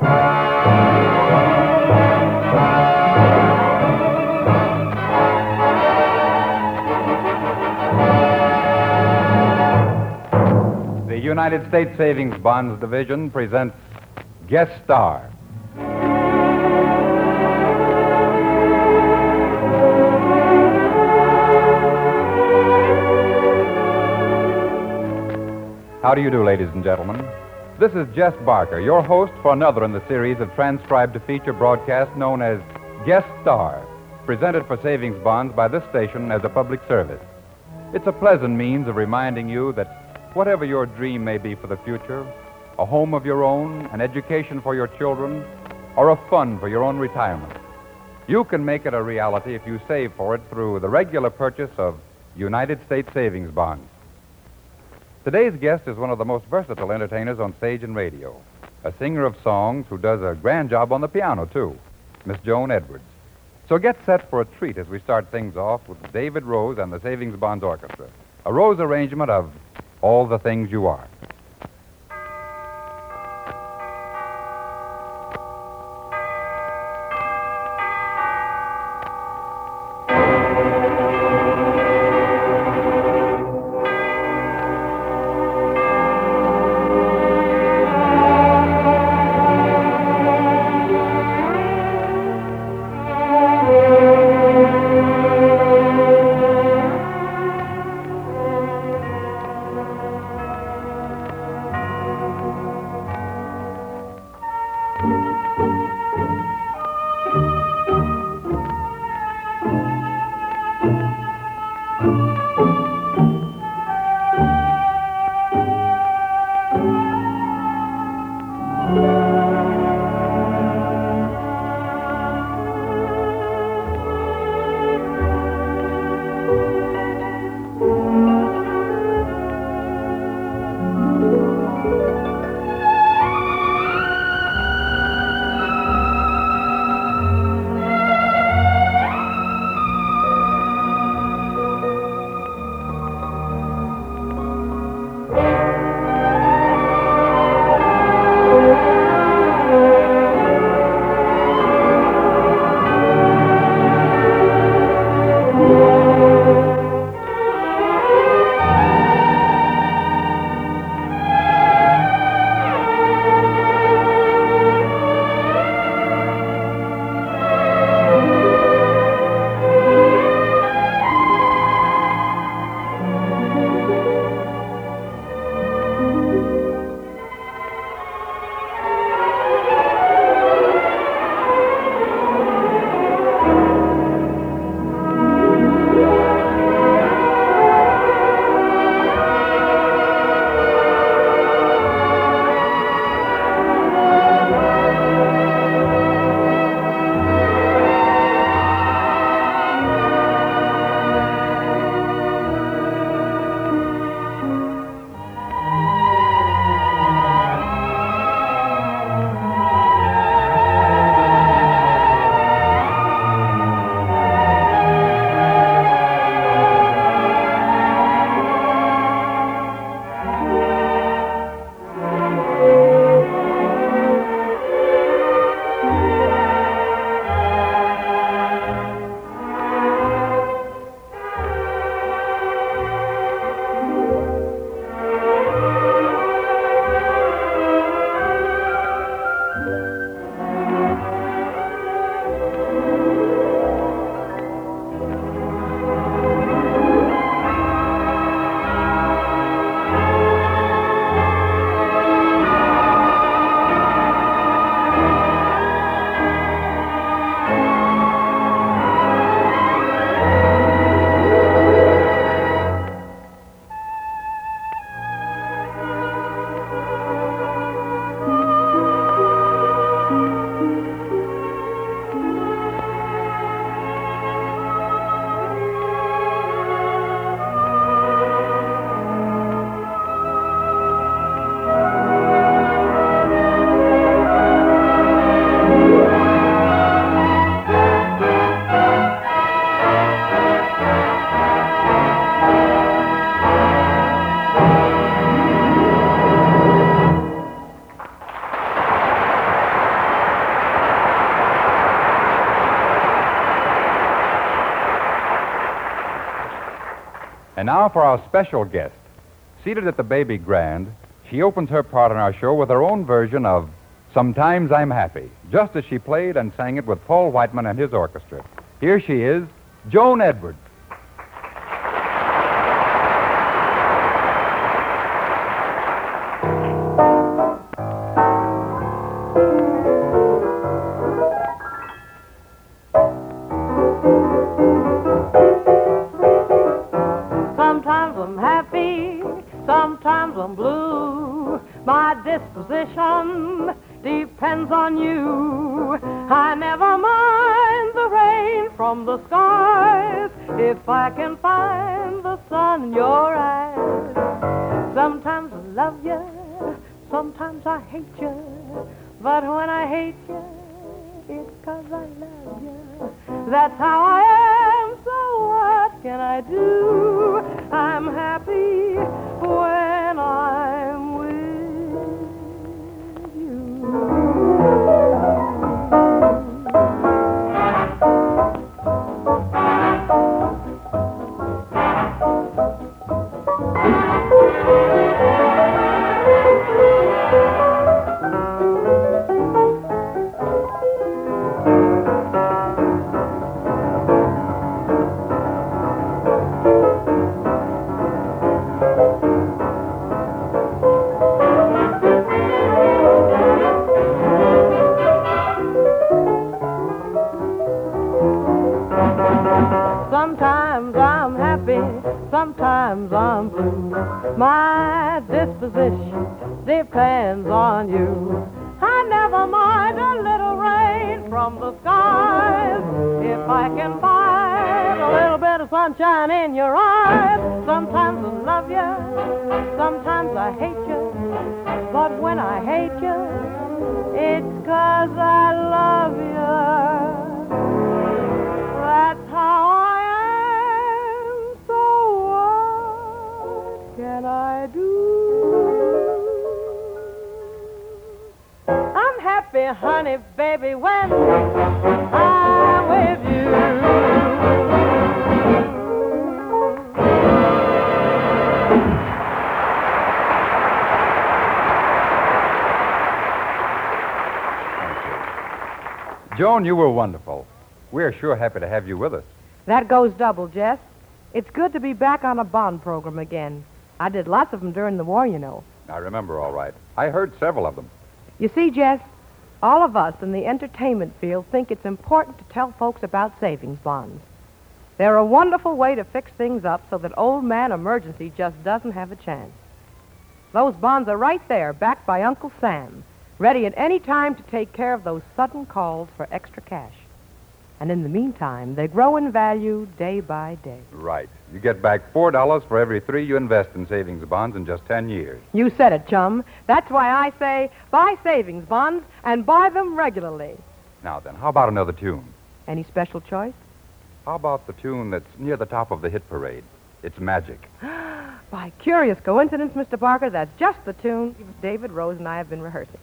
The United States Savings Bonds Division presents Guest Star. How do you do, ladies and gentlemen? This is Jess Barker, your host for another in the series of transcribed to feature broadcasts known as Guest Star, presented for savings bonds by this station as a public service. It's a pleasant means of reminding you that whatever your dream may be for the future, a home of your own, an education for your children, or a fund for your own retirement, you can make it a reality if you save for it through the regular purchase of United States savings bonds. Today's guest is one of the most versatile entertainers on stage and radio, a singer of songs who does a grand job on the piano, too, Miss Joan Edwards. So get set for a treat as we start things off with David Rose and the Savings Bonds Orchestra, a Rose arrangement of All the Things You Are. And now for our special guest. Seated at the baby grand, she opens her part in our show with her own version of Sometimes I'm Happy, just as she played and sang it with Paul Whiteman and his orchestra. Here she is, Joan Edwards. From the skies if I can find the sun in your eyes. Sometimes I love you, sometimes I hate you. But when I hate you, it's 'cause I love you. That's how I am, so what can I do? I'm happy when I'm with Sometimes sometimes I'm blue. My disposition depends on you. I never mind a little rain from the skies if I can find a little bit of sunshine in your eyes. Sometimes I love you, sometimes I hate you. But when I hate you, it's 'cause I love you. Joan, you were wonderful. We're sure happy to have you with us. That goes double, Jess. It's good to be back on a Bond program again. I did lots of them during the war, you know. I remember all right. I heard several of them. You see, Jess, all of us in the entertainment field think it's important to tell folks about savings bonds. They're a wonderful way to fix things up so that old man emergency just doesn't have a chance. Those bonds are right there, backed by Uncle Sam, ready at any time to take care of those sudden calls for extra cash. And in the meantime, they grow in value day by day. Right. You get back $4 for every three you invest in savings bonds in just 10 years. You said it, chum. That's why I say buy savings bonds and buy them regularly. Now then, how about another tune? Any special choice? How about the tune that's near the top of the hit parade? It's Magic. By curious coincidence, Mr. Barker, that's just the tune David Rose and I have been rehearsing.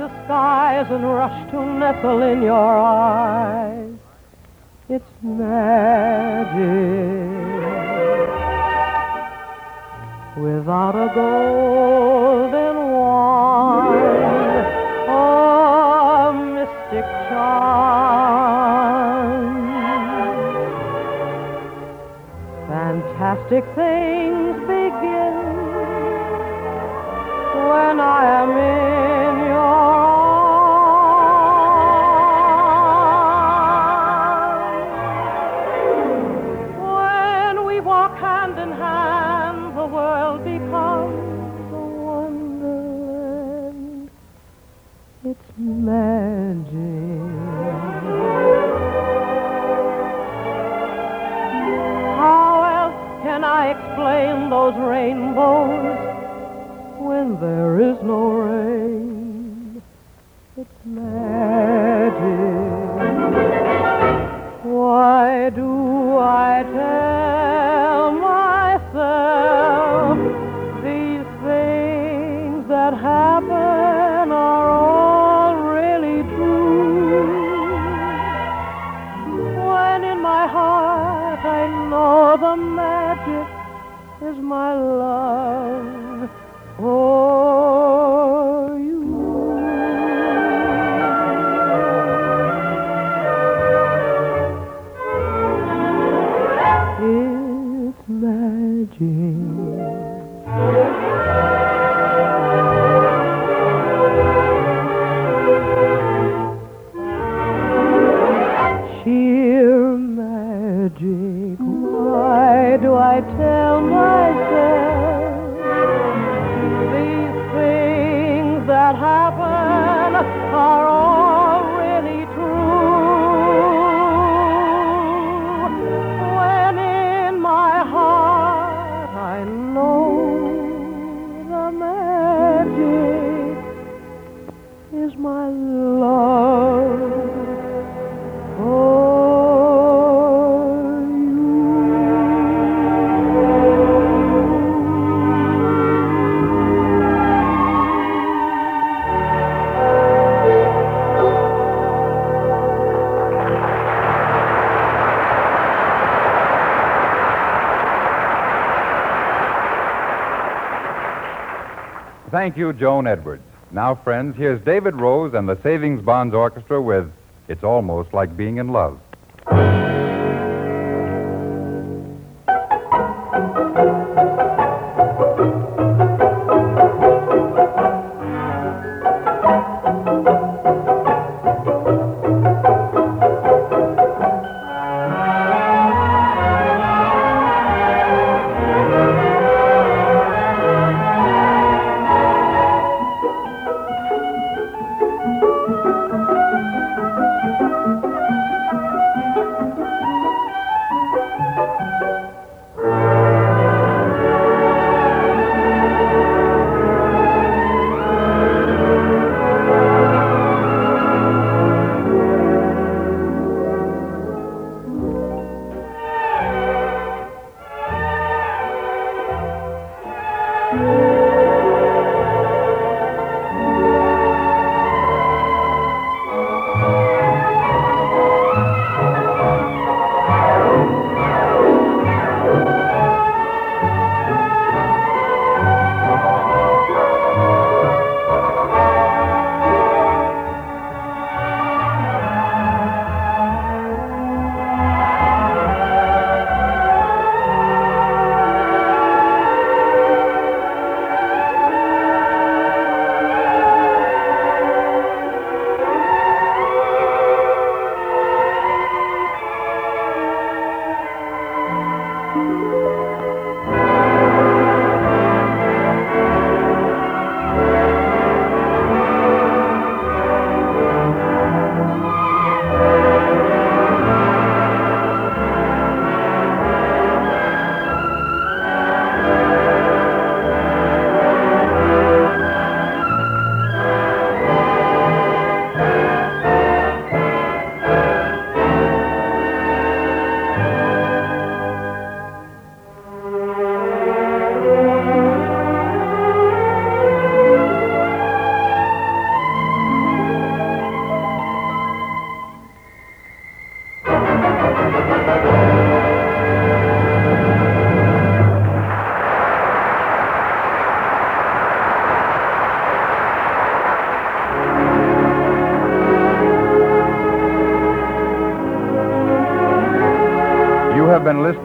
The skies and rush to nestle in your eyes. It's magic without a golden wand or mystic charm. Fantastic things begin when I am in flows when there is no rain. It's magic. Why do I tell myself these things that happen are all really true? When in my heart I know the magic is my love for you. It's magic. Why do I tell myself Thank you, Joan Edwards. Now, friends, here's David Rose and the Savings Bonds Orchestra with It's Almost Like Being in Love.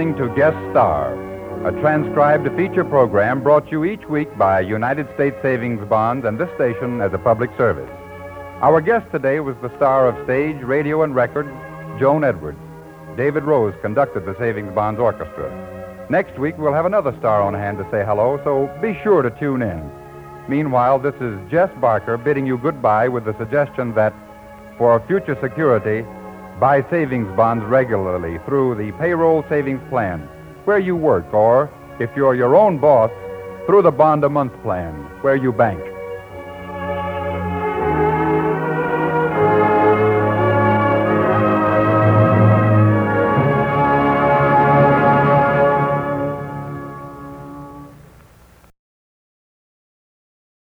Listening to Guest Star, a transcribed feature program brought you each week by United States Savings Bonds and this station as a public service. Our guest today was the star of stage, radio, and record, Joan Edwards. David Rose conducted the Savings Bonds Orchestra. Next week, we'll have another star on hand to say hello, so be sure to tune in. Meanwhile, this is Jess Barker bidding you goodbye with the suggestion that for future security, buy savings bonds regularly through the payroll savings plan where you work, or if you're your own boss, through the bond a month plan, where you bank.